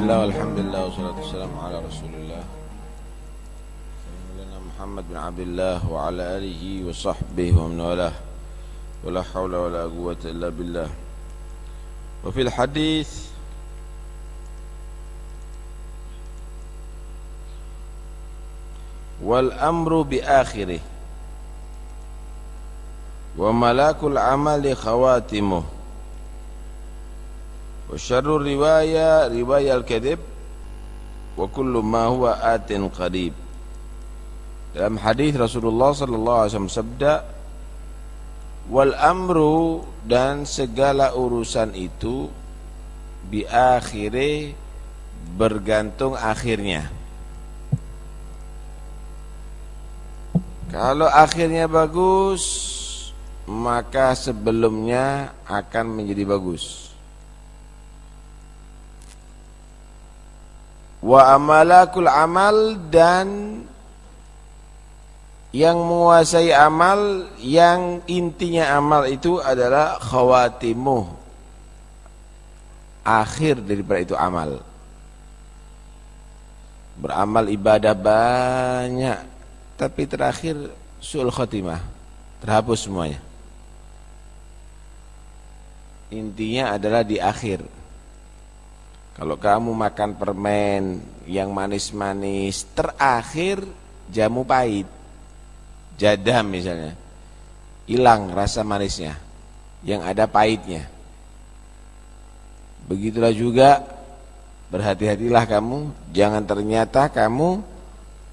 Bismillah, alhamdulillah, wassalatu wassalamu ala rasulillah Sayyidina Muhammad bin Abdullah wa ala alihi wa sahbihi wa man walah Wa la hawla wa la quwwata illa billah Wa fil hadith Wal amru bi akhirih Wa malakul amali khawatimuh وشر الرواية رواية الكذب وكل ما هو آت قريب dalam hadis Rasulullah sallallahu alaihi wasallam sabda wal amru dan segala urusan itu bi akhire bergantung akhirnya kalau akhirnya bagus maka sebelumnya akan menjadi bagus Wa amalakul amal dan yang menguasai amal yang intinya amal itu adalah khawatimu akhir daripada itu amal. Beramal ibadah banyak tapi terakhir sul khatimah. Terhapus semuanya. Intinya adalah di akhir kalau kamu makan permen yang manis-manis, terakhir jamu pahit, jadam misalnya, hilang rasa manisnya, yang ada pahitnya. Begitulah juga berhati-hatilah kamu, jangan ternyata kamu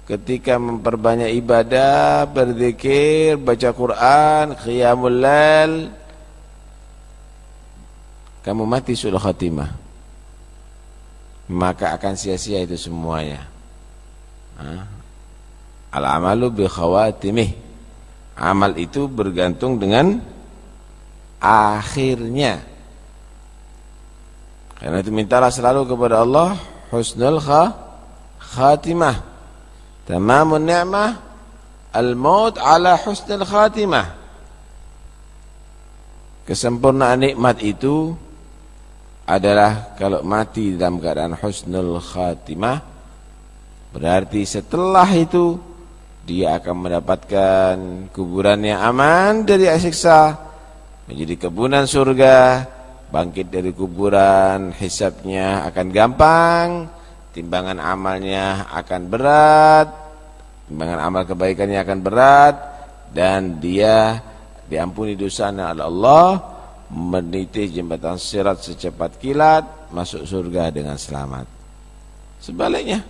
ketika memperbanyak ibadah, berzikir, baca Quran, qiyamul lail, kamu mati sudah khatimah maka akan sia-sia itu semuanya. Al-amalu bi khawatimih. Amal itu bergantung dengan akhirnya. Karena itu mintalah selalu kepada Allah husnul khatimah. Tamamun ni'mah al-maut ala husnul khatimah. Kesempurnaan nikmat itu adalah kalau mati dalam keadaan husnul khatimah berarti setelah itu dia akan mendapatkan kuburan yang aman dari siksa menjadi kebunan surga bangkit dari kuburan hisabnya akan gampang timbangan amalnya akan berat timbangan amal kebaikannya akan berat dan dia diampuni dosanya oleh Allah meniti jembatan sirat secepat kilat masuk surga dengan selamat. Sebaliknya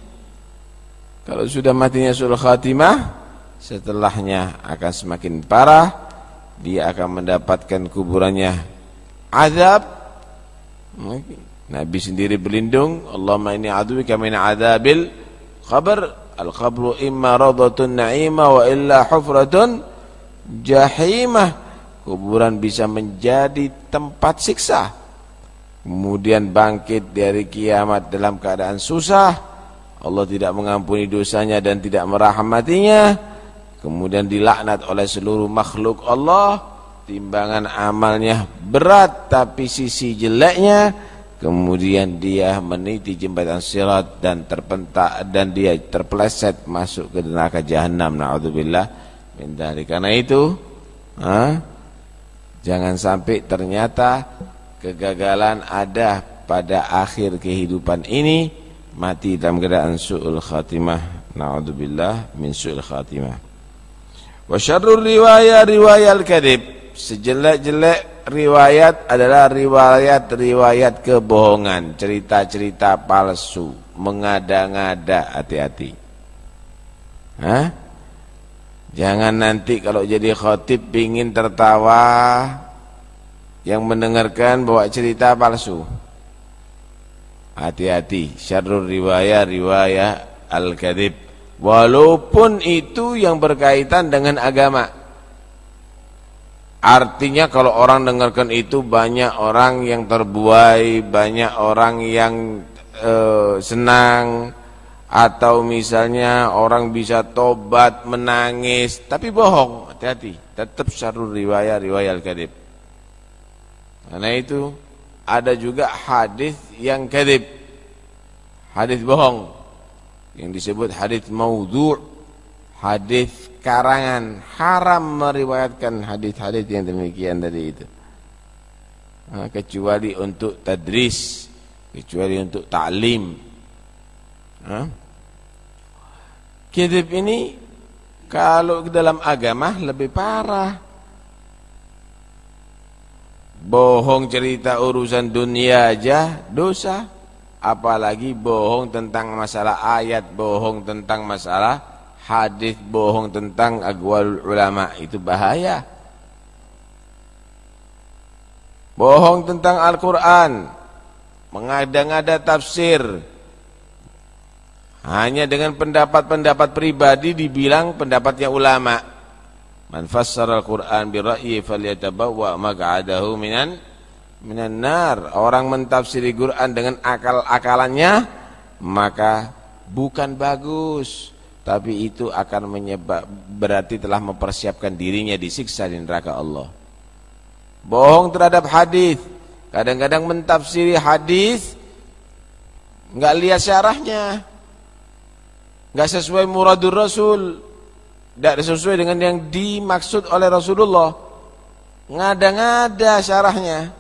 kalau sudah matinya sul khatimah setelahnya akan semakin parah dia akan mendapatkan kuburannya azab. Nabi sendiri berlindung Allahumma inni a'udzubika min adzabil qabr. Al-qabru imma radatun na'ima wa illa hufratun jahimah kuburan bisa menjadi tempat siksa. Kemudian bangkit dari kiamat dalam keadaan susah. Allah tidak mengampuni dosanya dan tidak merahmatinya. Kemudian dilaknat oleh seluruh makhluk Allah. Timbangan amalnya berat tapi sisi jeleknya. Kemudian dia meniti jembatan sirat dan terpentak dan dia terpeleset masuk ke neraka jahanam naudzubillah min karena itu ha? Jangan sampai ternyata kegagalan ada pada akhir kehidupan ini mati dalam keadaan su'ul khatimah. Na'udzubillah min su'ul khatimah. Wa syarrul riwayat riwayat al-kadhib. Sejelek-jelek riwayat adalah riwayat-riwayat kebohongan, cerita-cerita palsu, mengada-ngada, hati-hati. Hah? Jangan nanti kalau jadi khotib pingin tertawa yang mendengarkan bawa cerita palsu. Hati-hati, syarrul riwayah riwayah al-kadhib. Walaupun itu yang berkaitan dengan agama. Artinya kalau orang dengarkan itu banyak orang yang terbuai, banyak orang yang uh, senang, atau misalnya orang bisa tobat menangis tapi bohong. Hati-hati tetap syarul riwayat riwayat kadib karena itu ada juga hadis yang kadib hadis bohong. Yang disebut hadis maudhu' hadis karangan. Haram meriwayatkan hadis-hadis yang demikian tadi itu. Nah, kecuali untuk tadris kecuali untuk ta'lim Kidib ini kalau dalam agama lebih parah. Bohong cerita urusan dunia aja dosa. Apalagi bohong tentang masalah ayat bohong tentang masalah hadis bohong tentang agwal ulama. Itu bahaya. Bohong tentang Al-Quran. Mengada-ngada tafsir hanya dengan pendapat-pendapat pribadi dibilang pendapatnya ulama Man fassara al-Qur'an bi ra'yi falyatabawwa maq'adahu minan minan nar. Orang mentafsiri Quran dengan akal-akalannya maka bukan bagus, tapi itu akan menyebab berarti telah mempersiapkan dirinya disiksa di neraka Allah. Bohong terhadap hadis. Kadang-kadang mentafsiri hadis enggak lihat syarahnya. Enggak sesuai muradur Rasul. Tidak sesuai dengan yang dimaksud oleh Rasulullah. Ngada-ngada syarahnya.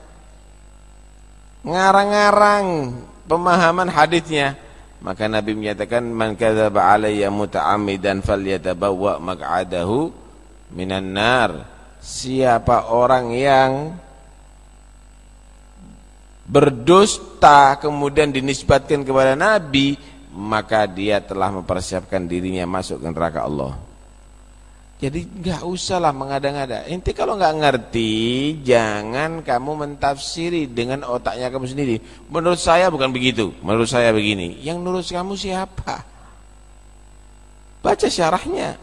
Ngarang-ngarang pemahaman hadisnya. Maka Nabi menyatakan man kadzaba alayya muta'ammidan falyatabawwa maq'adahu minan nar. Siapa orang yang berdusta kemudian dinisbatkan kepada Nabi maka dia telah mempersiapkan dirinya masuk ke neraka Allah jadi nggak usahlah mengada-ngada. Inti kalau nggak ngerti, jangan kamu mentafsiri dengan otaknya kamu sendiri. Menurut saya bukan begitu. Menurut saya begini. Yang nurut kamu siapa? Baca syarahnya.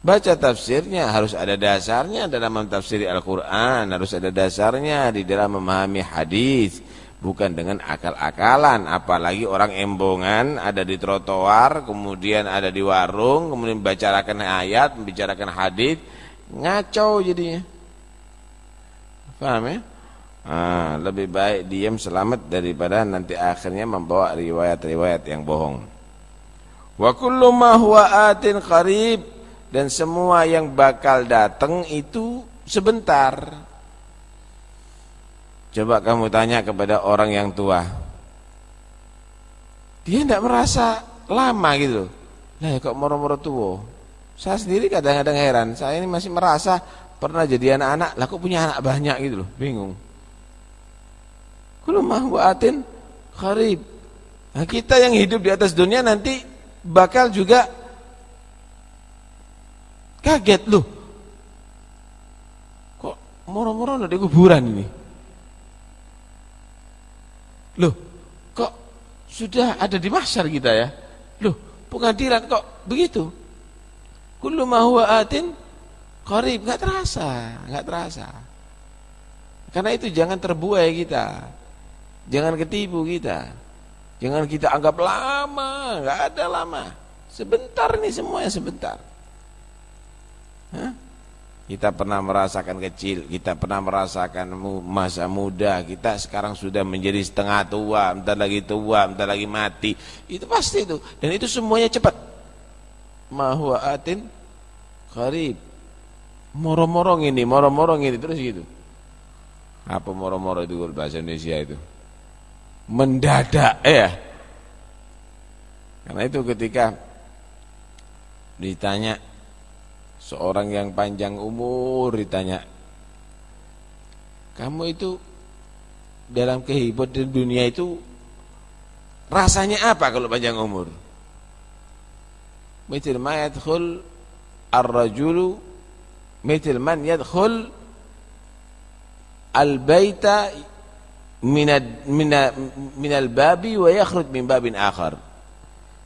Baca tafsirnya harus ada dasarnya dalam mentafsiri Al-Qur'an, harus ada dasarnya di dalam memahami hadis bukan dengan akal-akalan apalagi orang embongan ada di trotoar kemudian ada di warung kemudian bicarakan ayat membicarakan hadis ngaco jadinya. Paham ya? Ah, lebih baik diam selamat daripada nanti akhirnya membawa riwayat-riwayat yang bohong. Wa kullu ma huwa atin qarib dan semua yang bakal datang itu sebentar Coba kamu tanya kepada orang yang tua. Dia tidak merasa lama gitu. Ya kok moro-moro tua. Saya sendiri kadang-kadang heran. Saya ini masih merasa pernah jadi anak-anak. Lah kok punya anak banyak gitu loh. Bingung. Kalau mah atin kharib. Nah, kita yang hidup di atas dunia nanti bakal juga kaget loh. Kok moro-moro ada kuburan ini? Loh, kok sudah ada di mahsyar kita ya? Loh, pengadilan kok begitu? Kullu ma huwa atin qarib, enggak terasa, enggak terasa. Karena itu jangan terbuai kita. Jangan ketipu kita. Jangan kita anggap lama, enggak ada lama. Sebentar nih semuanya sebentar. Hah? Kita pernah merasakan kecil, kita pernah merasakan masa muda, kita sekarang sudah menjadi setengah tua, entar lagi tua, entar lagi mati. Itu pasti itu. Dan itu semuanya cepat. Mahuwa atin karib. Moro-morong ini, moro-morong ini terus gitu. Apa moro-moro itu bahasa Indonesia itu? Mendadak ya. Karena itu ketika ditanya Seorang yang panjang umur ditanya, kamu itu dalam kehidupan dunia itu rasanya apa kalau panjang umur? Mithil ma yadkhul ar-rajulu mithil man yadkhul al-baita min al-babi wa yakhruj min babin akhar.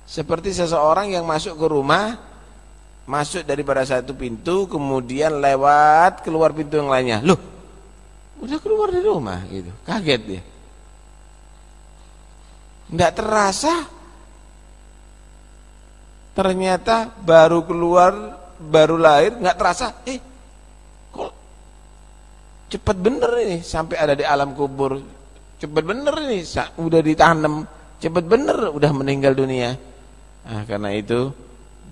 Seperti seseorang yang masuk ke rumah masuk daripada satu pintu kemudian lewat keluar pintu yang lainnya. Loh udah keluar dari rumah gitu. Kaget dia. Tidak terasa. Ternyata baru keluar baru lahir nggak terasa. Eh kok cepat bener ini? Sampai ada di alam kubur. Cepat bener ini udah ditanam Cepat benar udah meninggal dunia. Nah, karena itu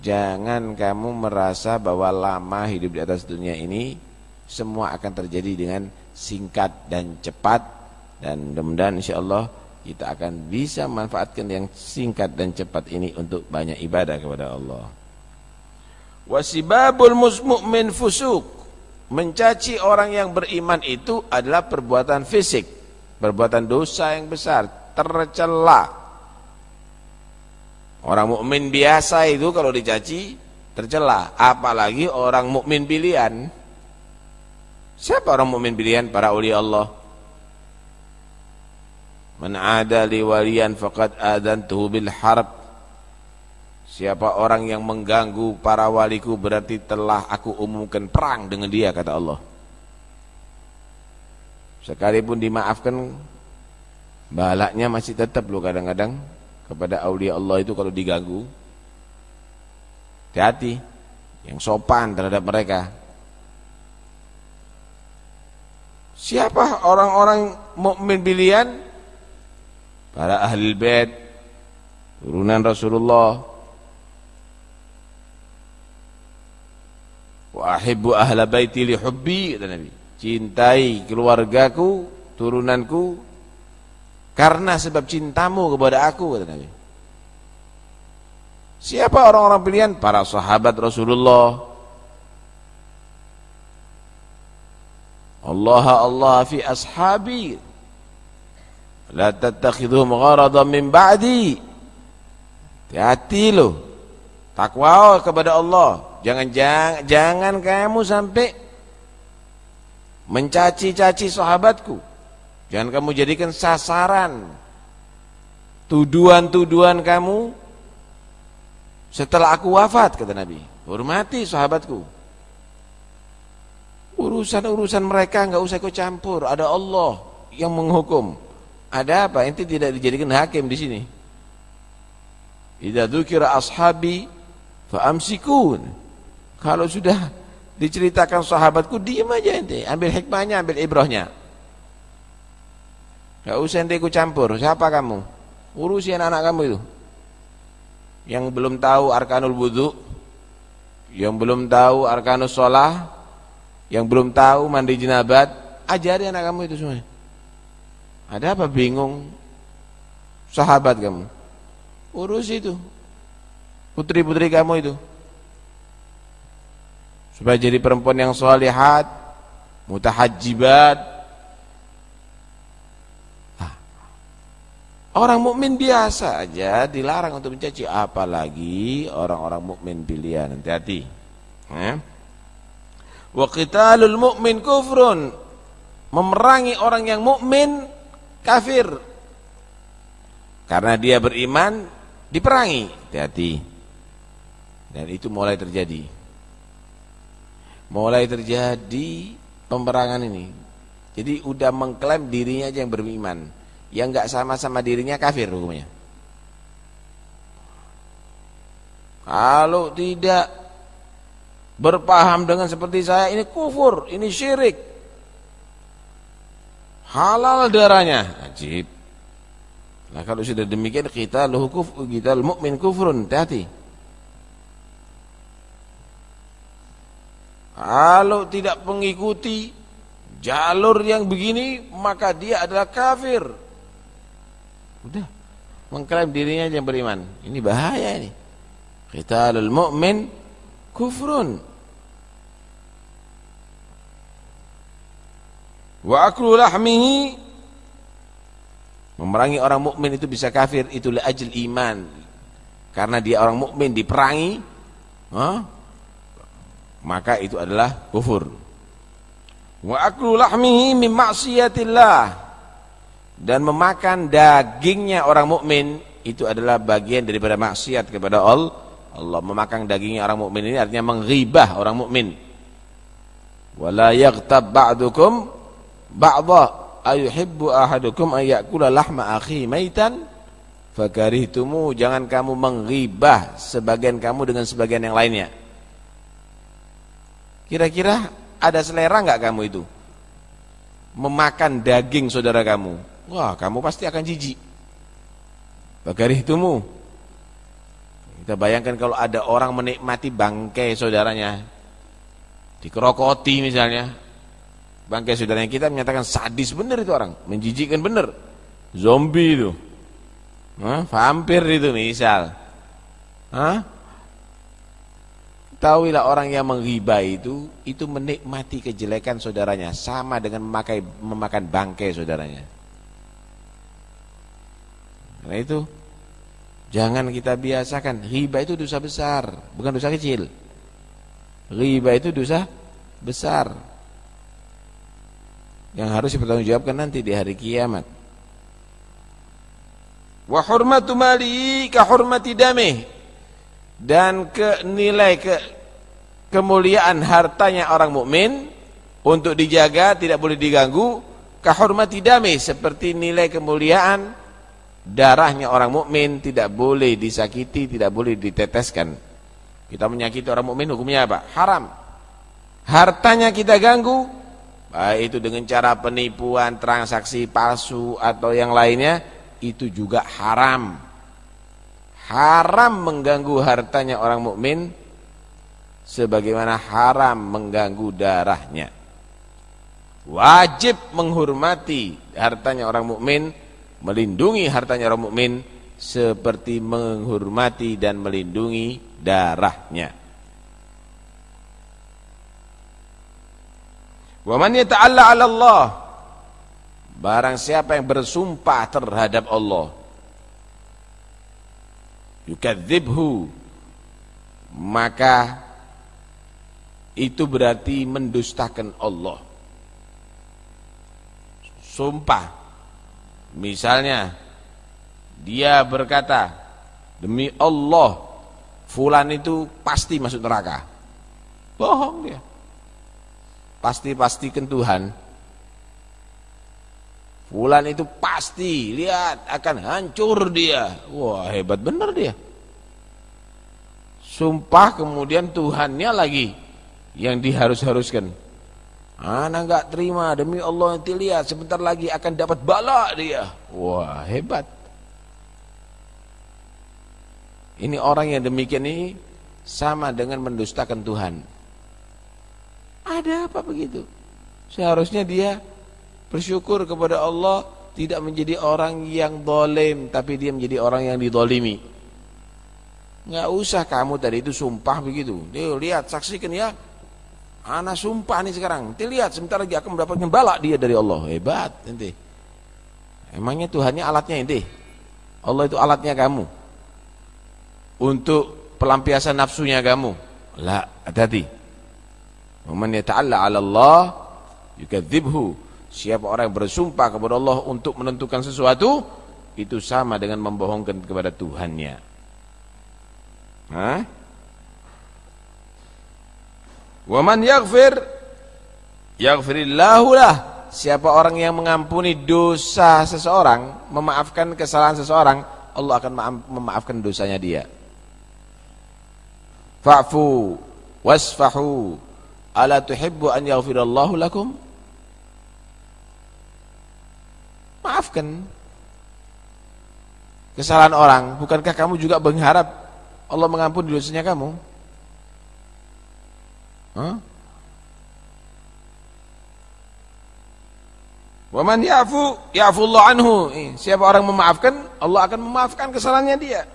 jangan kamu merasa bahwa lama hidup di atas dunia ini semua akan terjadi dengan singkat dan cepat dan mudah-mudahan insyaallah kita akan bisa manfaatkan yang singkat dan cepat ini untuk banyak ibadah kepada Allah. Wasibabul musmu'min fusuk. Mencaci orang yang beriman itu adalah perbuatan fisik, perbuatan dosa yang besar, tercela. Orang mukmin biasa itu kalau dicaci tercela, apalagi orang mukmin pilihan. Siapa orang mukmin pilihan? Para ulia Allah. Man ada li waliyan faqad adantuhu bil harb. Siapa orang yang mengganggu para waliku berarti telah aku umumkan perang dengan dia kata Allah. Sekalipun dimaafkan balaknya masih tetap loh kadang-kadang kepada aulia Allah itu kalau diganggu. Hati-hati yang sopan terhadap mereka. Siapa orang-orang mukmin pilihan? para ahli bait turunan Rasulullah wa ahibbu ahla baiti li hubbi kata Nabi cintai keluargaku turunanku karena sebab cintamu kepada aku kata Nabi siapa orang-orang pilihan para sahabat Rasulullah Allah Allah fi ashabi La tattakhidhum gharadan min ba'di. Hati-hati lo. Takwa kepada Allah. Jangan jangan, jangan kamu sampai mencaci-caci sahabatku. Jangan kamu jadikan sasaran tuduhan-tuduhan kamu setelah aku wafat kata Nabi. Hormati sahabatku. Urusan-urusan mereka enggak usah kau campur. Ada Allah yang menghukum. Ada apa? Ente tidak dijadikan hakim di sini. Idza dzukira ashabi fa amsikun. Kalau sudah diceritakan sahabatku diam aja ente, ambil hikmahnya, ambil ibrahnya. Enggak usah ente ikut campur. Siapa kamu? Urusi anak-anak kamu itu. Yang belum tahu arkanul wudu, yang belum tahu arkanus shalah, yang belum tahu mandi jenabat, ajari anak kamu itu semuanya. Ada apa bingung? Sahabat kamu. Urus itu. Putri-putri kamu itu. Supaya jadi perempuan yang solihat, mutahajibat. Orang mukmin biasa aja dilarang untuk mencaci, apalagi orang-orang mukmin pilihan. Hati-hati. Eh? Wa qitalul mu'min kufrun. Memerangi orang yang mukmin kafir. Karena dia beriman diperangi. Hati-hati. Dan itu mulai terjadi. Mulai terjadi peperangan ini. Jadi udah mengklaim dirinya aja yang beriman. Yang enggak sama-sama dirinya kafir hukumnya. Kalau tidak berpaham dengan seperti saya ini kufur, ini syirik. Halal darahnya. Ajib. Nah kalau sudah demikian kita luhukuf kita mukmin kufrun. Hati-hati. Kalau tidak mengikuti jalur yang begini maka dia adalah kafir udah mengklaim dirinya yang beriman ini bahaya ini kita mukmin kufrun Wa aklu lahmihi memerangi orang mukmin itu bisa kafir itu li ajl iman. Karena dia orang mukmin diperangi, huh? maka itu adalah kufur. Wa aklu lahmihi min maksiatillah. Dan memakan dagingnya orang mukmin itu adalah bagian daripada maksiat kepada Allah. Allah. Memakan dagingnya orang mukmin ini artinya menghibah orang mukmin. Wala yaghtab ba'dukum ba'dha. Ayuhibbu ahadukum ayyakula lahma akhi maitan fakarihtumu. Jangan kamu menghibah sebagian kamu dengan sebagian yang lainnya. Kira-kira ada selera enggak kamu itu? Memakan daging saudara kamu wah kamu pasti akan jijik Bakarihtumu. Kita bayangkan kalau ada orang menikmati bangkai saudaranya. Dikerokoti misalnya. Bangkai saudaranya kita menyatakan sadis benar itu orang, menjijikkan benar. Zombie itu. Hah? Vampir itu misal. Hah? Tahuilah orang yang menghibah itu itu menikmati kejelekan saudaranya sama dengan memakai memakan bangkai saudaranya. Karena itu jangan kita biasakan riba itu dosa besar, bukan dosa kecil. Riba itu dosa besar. Yang harus dipertanggungjawabkan nanti di hari kiamat. Wa hurmatu mali ka hurmati dan ke nilai ke kemuliaan hartanya orang mukmin untuk dijaga tidak boleh diganggu kahormati damai seperti nilai kemuliaan darahnya orang mukmin tidak boleh disakiti tidak boleh diteteskan. Kita menyakiti orang mukmin hukumnya apa? Haram. Hartanya kita ganggu baik itu dengan cara penipuan transaksi palsu atau yang lainnya itu juga haram. Haram mengganggu hartanya orang mukmin sebagaimana haram mengganggu darahnya. Wajib menghormati hartanya orang mukmin, melindungi hartanya orang mukmin seperti menghormati dan melindungi darahnya. Wa man yata'alla 'ala Allah Barang siapa yang bersumpah terhadap Allah yukadzibhu maka itu berarti mendustakan Allah sumpah misalnya dia berkata demi Allah fulan itu pasti masuk neraka bohong dia pasti-pastikan Tuhan Fulan itu pasti lihat akan hancur dia. Wah hebat benar dia. Sumpah kemudian Tuhannya lagi yang diharus-haruskan. Anak nggak terima demi Allah nanti lihat sebentar lagi akan dapat bala dia. Wah hebat. Ini orang yang demikian ini sama dengan mendustakan Tuhan. Ada apa begitu? Seharusnya dia bersyukur kepada Allah tidak menjadi orang yang dolim tapi dia menjadi orang yang didolimi nggak usah kamu tadi itu sumpah begitu Nih, lihat saksikan ya anak sumpah nih sekarang. Nanti lihat sebentar lagi akan mendapatkan balak dia dari Allah. Hebat nanti. Emangnya Tuhannya alatnya nanti Allah itu alatnya kamu. Untuk pelampiasan nafsunya kamu. Lah hati-hati. Man yata'alla 'ala Allah yukadzibhu. Siapa orang yang bersumpah kepada Allah untuk menentukan sesuatu itu sama dengan membohongkan kepada Tuhannya. Hah? Wa man yaghfir yaghfirillahu lah. Siapa orang yang mengampuni dosa seseorang, memaafkan kesalahan seseorang, Allah akan memaafkan dosanya dia. Fa'fu wasfahu ala tuhibbu an yaghfirallahu lakum? Maafkan kesalahan orang. Bukankah kamu juga mengharap Allah mengampuni dosanya kamu? Huh? Waman ya'fu ya'fullah anhu. Siapa orang memaafkan, Allah akan memaafkan kesalahannya dia.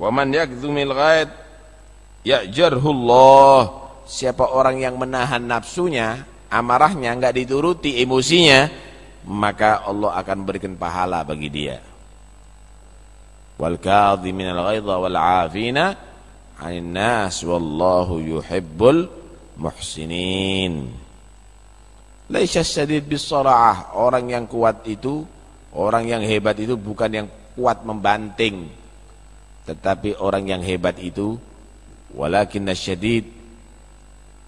Waman yakdzumil ghaid ya'jarhullah. Siapa orang yang menahan nafsunya, amarahnya enggak dituruti emosinya, maka Allah akan berikan pahala bagi dia. Wal kadhiminal ghaidha wal 'afina 'anil nas wallahu yuhibbul muhsinin. Laisa syadid bisara'ah, orang yang kuat itu, orang yang hebat itu bukan yang kuat membanting. Tetapi orang yang hebat itu walakin syadid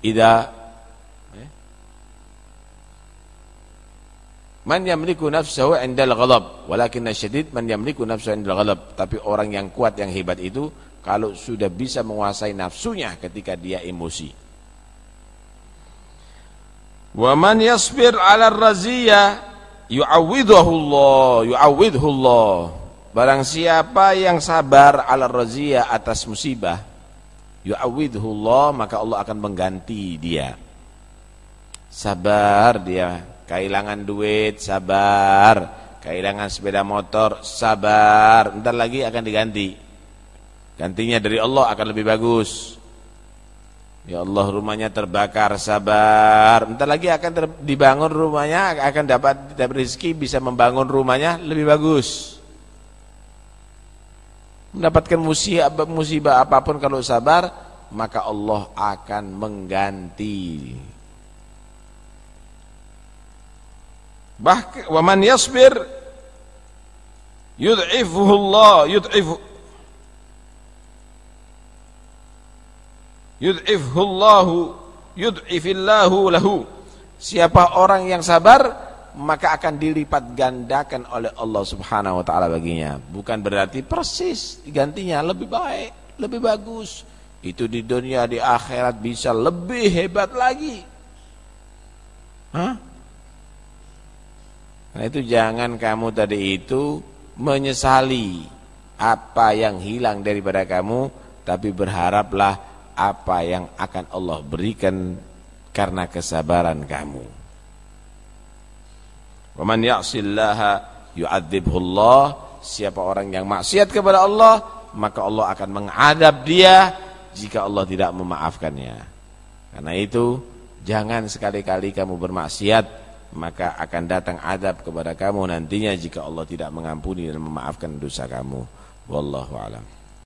idza Man yamliku nafsahu indal ghadab, walakin asyadid man yamliku nafsahu indal ghadab. Tapi orang yang kuat yang hebat itu kalau sudah bisa menguasai nafsunya ketika dia emosi. Wa man yasbir 'ala raziyah yu'awwidhullah yu'awwidhullah barang siapa yang sabar ala razia atas musibah yu'awwidhullah maka Allah akan mengganti dia. Sabar dia. Kehilangan duit sabar. Kehilangan sepeda motor sabar. Ntar lagi akan diganti gantinya dari Allah akan lebih bagus. Ya Allah rumahnya terbakar sabar. Entar lagi akan dibangun rumahnya Akan dapat, dapat rezeki bisa membangun rumahnya lebih bagus. Mendapatkan musibah, musibah apa pun kalau sabar Maka Allah akan mengganti. Bahkan Waman yasbir Yud'ifuhu Allah yud'ifhullahu yud'ifillahu lahu. Siapa orang yang sabar maka akan dilipat gandakan oleh Allah Subhanahu wa taala baginya. Bukan berarti persis gantinya lebih baik lebih bagus. Itu di dunia di akhirat bisa lebih hebat lagi. Hah? Nah itu jangan kamu tadi itu menyesali apa yang hilang daripada kamu tapi berharaplah apa yang akan Allah berikan karena kesabaran kamu. Wa man ya'sillaha yu'adzibhu Allah. Siapa orang yang maksiat kepada Allah, maka Allah akan mengadab dia jika Allah tidak memaafkannya. Karena itu, jangan sekali-kali kamu bermaksiat, maka akan datang adab kepada kamu nantinya jika Allah tidak mengampuni dan memaafkan dosa kamu. Wallahu a'lam.